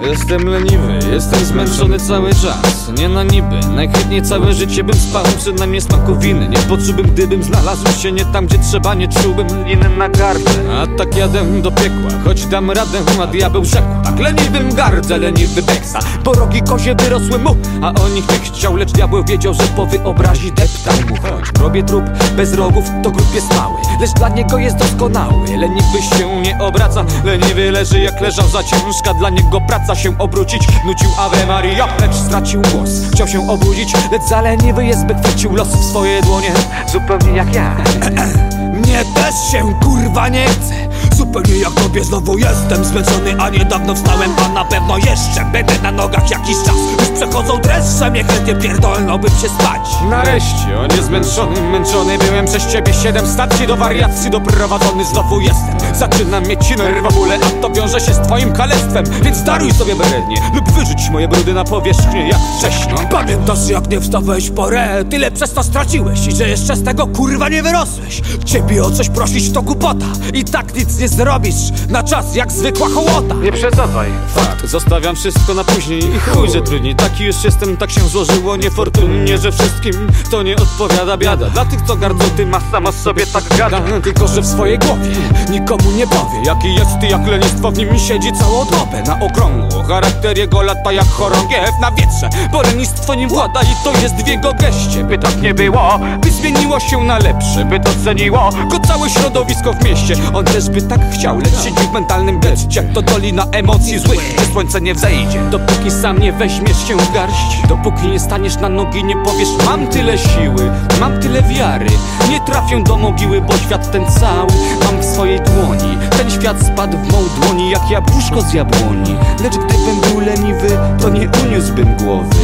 Jestem leniwy, jestem zmęczony cały czas. Nie na niby, najchętniej całe życie bym spał. Przynajmniej smakowiny Nie poczułbym, gdybym znalazł się nie tam, gdzie trzeba Nie czułbym liny na gardle. A tak jadę do piekła, choć dam radę A diabeł rzekł, tak leniwym gardzę Leniwy beksa, bo rogi kozie wyrosły mu A o nich nie chciał, lecz diabeł wiedział, że po wyobrazi deptał mu. Choć robię trup bez rogów, to grób jest mały Lecz dla niego jest doskonały. Leniwy się nie obraca, leniwy leży jak leżał za ciężka. Dla niego praca się obrócić Nucił Ave Maria, lecz stracił głos. Chciał się obudzić, lecz za leniwy jest by chwycił los w swoje dłonie. Zupełnie jak ja. Mnie też się kurwa nie chce. Zupełnie jak tobie znowu jestem zmęczony A niedawno wstałem, a na pewno jeszcze Będę na nogach jakiś czas przechodzą dreszcze, mnie chętnie pierdolnąłbym się spać Nareszcie, on jest zmęczony, męczony Byłem przez ciebie. Siedem stacji do wariacji doprowadzony. Znowu jestem, zaczynam mieć nerwobóle A to wiąże się z twoim kalectwem. Więc daruj sobie berednie Lub wyrzuć moje brudy na powierzchnię jak wcześniej. Pamiętasz jak nie wstawałeś w porę? Tyle przez to straciłeś i że jeszcze z tego kurwa nie wyrosłeś. Ciebie o coś prosić to głupota. I tak nic nie zrobisz Na czas jak zwykła hołota. Nie przesadzaj. Fakt, zostawiam wszystko na później. I chuj, że trudniej Taki już jestem, tak się złożyło niefortunnie Że wszystkim to nie odpowiada biada. Dla tych co gardzą tym, a sama sobie tak gada. Tylko, że w swojej głowie nikomu nie powie Jaki jest ty, jak lenistwo w nim siedzi całą dobę. Na okrągło, charakter jego lata jak chorągiew na wietrze Bo lenistwo nim włada i to jest w jego geście. By tak nie było, by zmieniło się na lepsze By to ceniło go całe środowisko w mieście. On też by tak chciał, lecz siedzi w mentalnym deszcie To dolina emocji złych, gdzie słońce nie wzejdzie. Dopóki sam nie weźmiesz się garść. Dopóki nie staniesz na nogi, nie powiesz Mam tyle siły, mam tyle wiary. Nie trafię do mogiły, bo świat ten cały Mam w swojej dłoni. Ten świat spadł w mą dłoni jak jabłuszko z jabłoni. Lecz gdybym był leniwy, to nie uniósłbym głowy.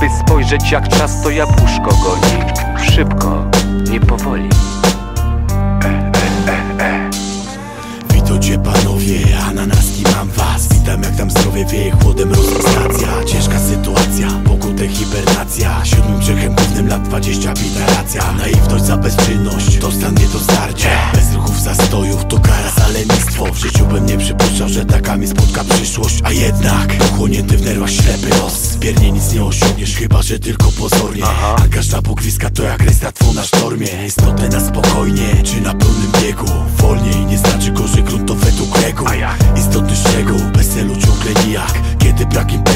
By spojrzeć jak czas to jabłuszko goni. Szybko, nie powoli Witajcie panowie, ananaski mam was. Witam jak tam zdrowie wieje chłodem rozstacja. Ciężka sytuacja, 20 bita racja Naiwność za bezczynność, to stan nie do zdarcia Bez ruchów zastojów to kara. Za lenistwo W życiu bym nie przypuszczał, że taka mi spotka przyszłość. A jednak, pochłonięty w nerwach ślepy los. Wiernie nic nie osiągniesz, chyba że tylko pozornie. A każda pogwiska to jak restrat na sztormie. Istotne na spokojnie, czy na pełnym biegu. Wolniej nie znaczy gorzej grunt to według reguł. Istotny szczegół, bez celu ciągle nijak. Kiedy brak impetu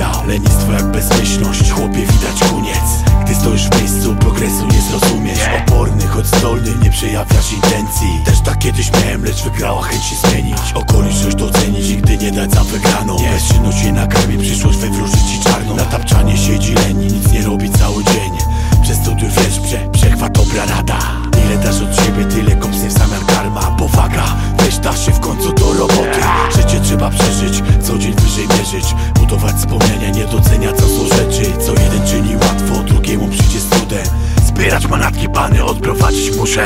Lenistwo jak bezmyślność, chłopie widać koniec. Gdy stoisz w miejscu, progresu nie zrozumiesz. Oporny, choć zdolny, nie przejawiasz intencji. Też tak kiedyś miałem, lecz wygrała chęć się zmienić. Okoliczność docenić, nigdy nie dać za wygraną. Bezczynność jej nakarmi, przyszłość wywróży ci czarną. Na tapczanie siedzi leni, nic nie robi cały dzień. Przez studiów wiesz, prze, przechwat dobra rada. Ile dasz od siebie, tyle kopsnie w zamian karma. Powaga, da się w końcu do roboty. Życie trzeba przeżyć, co dzień wyżej mierzyć. Budować wspomnienia, nie docenia co są rzeczy. Co jeden czyni łatwo, drugiemu przyjdzie z trudem Zbierać manatki, pany odprowadzić muszę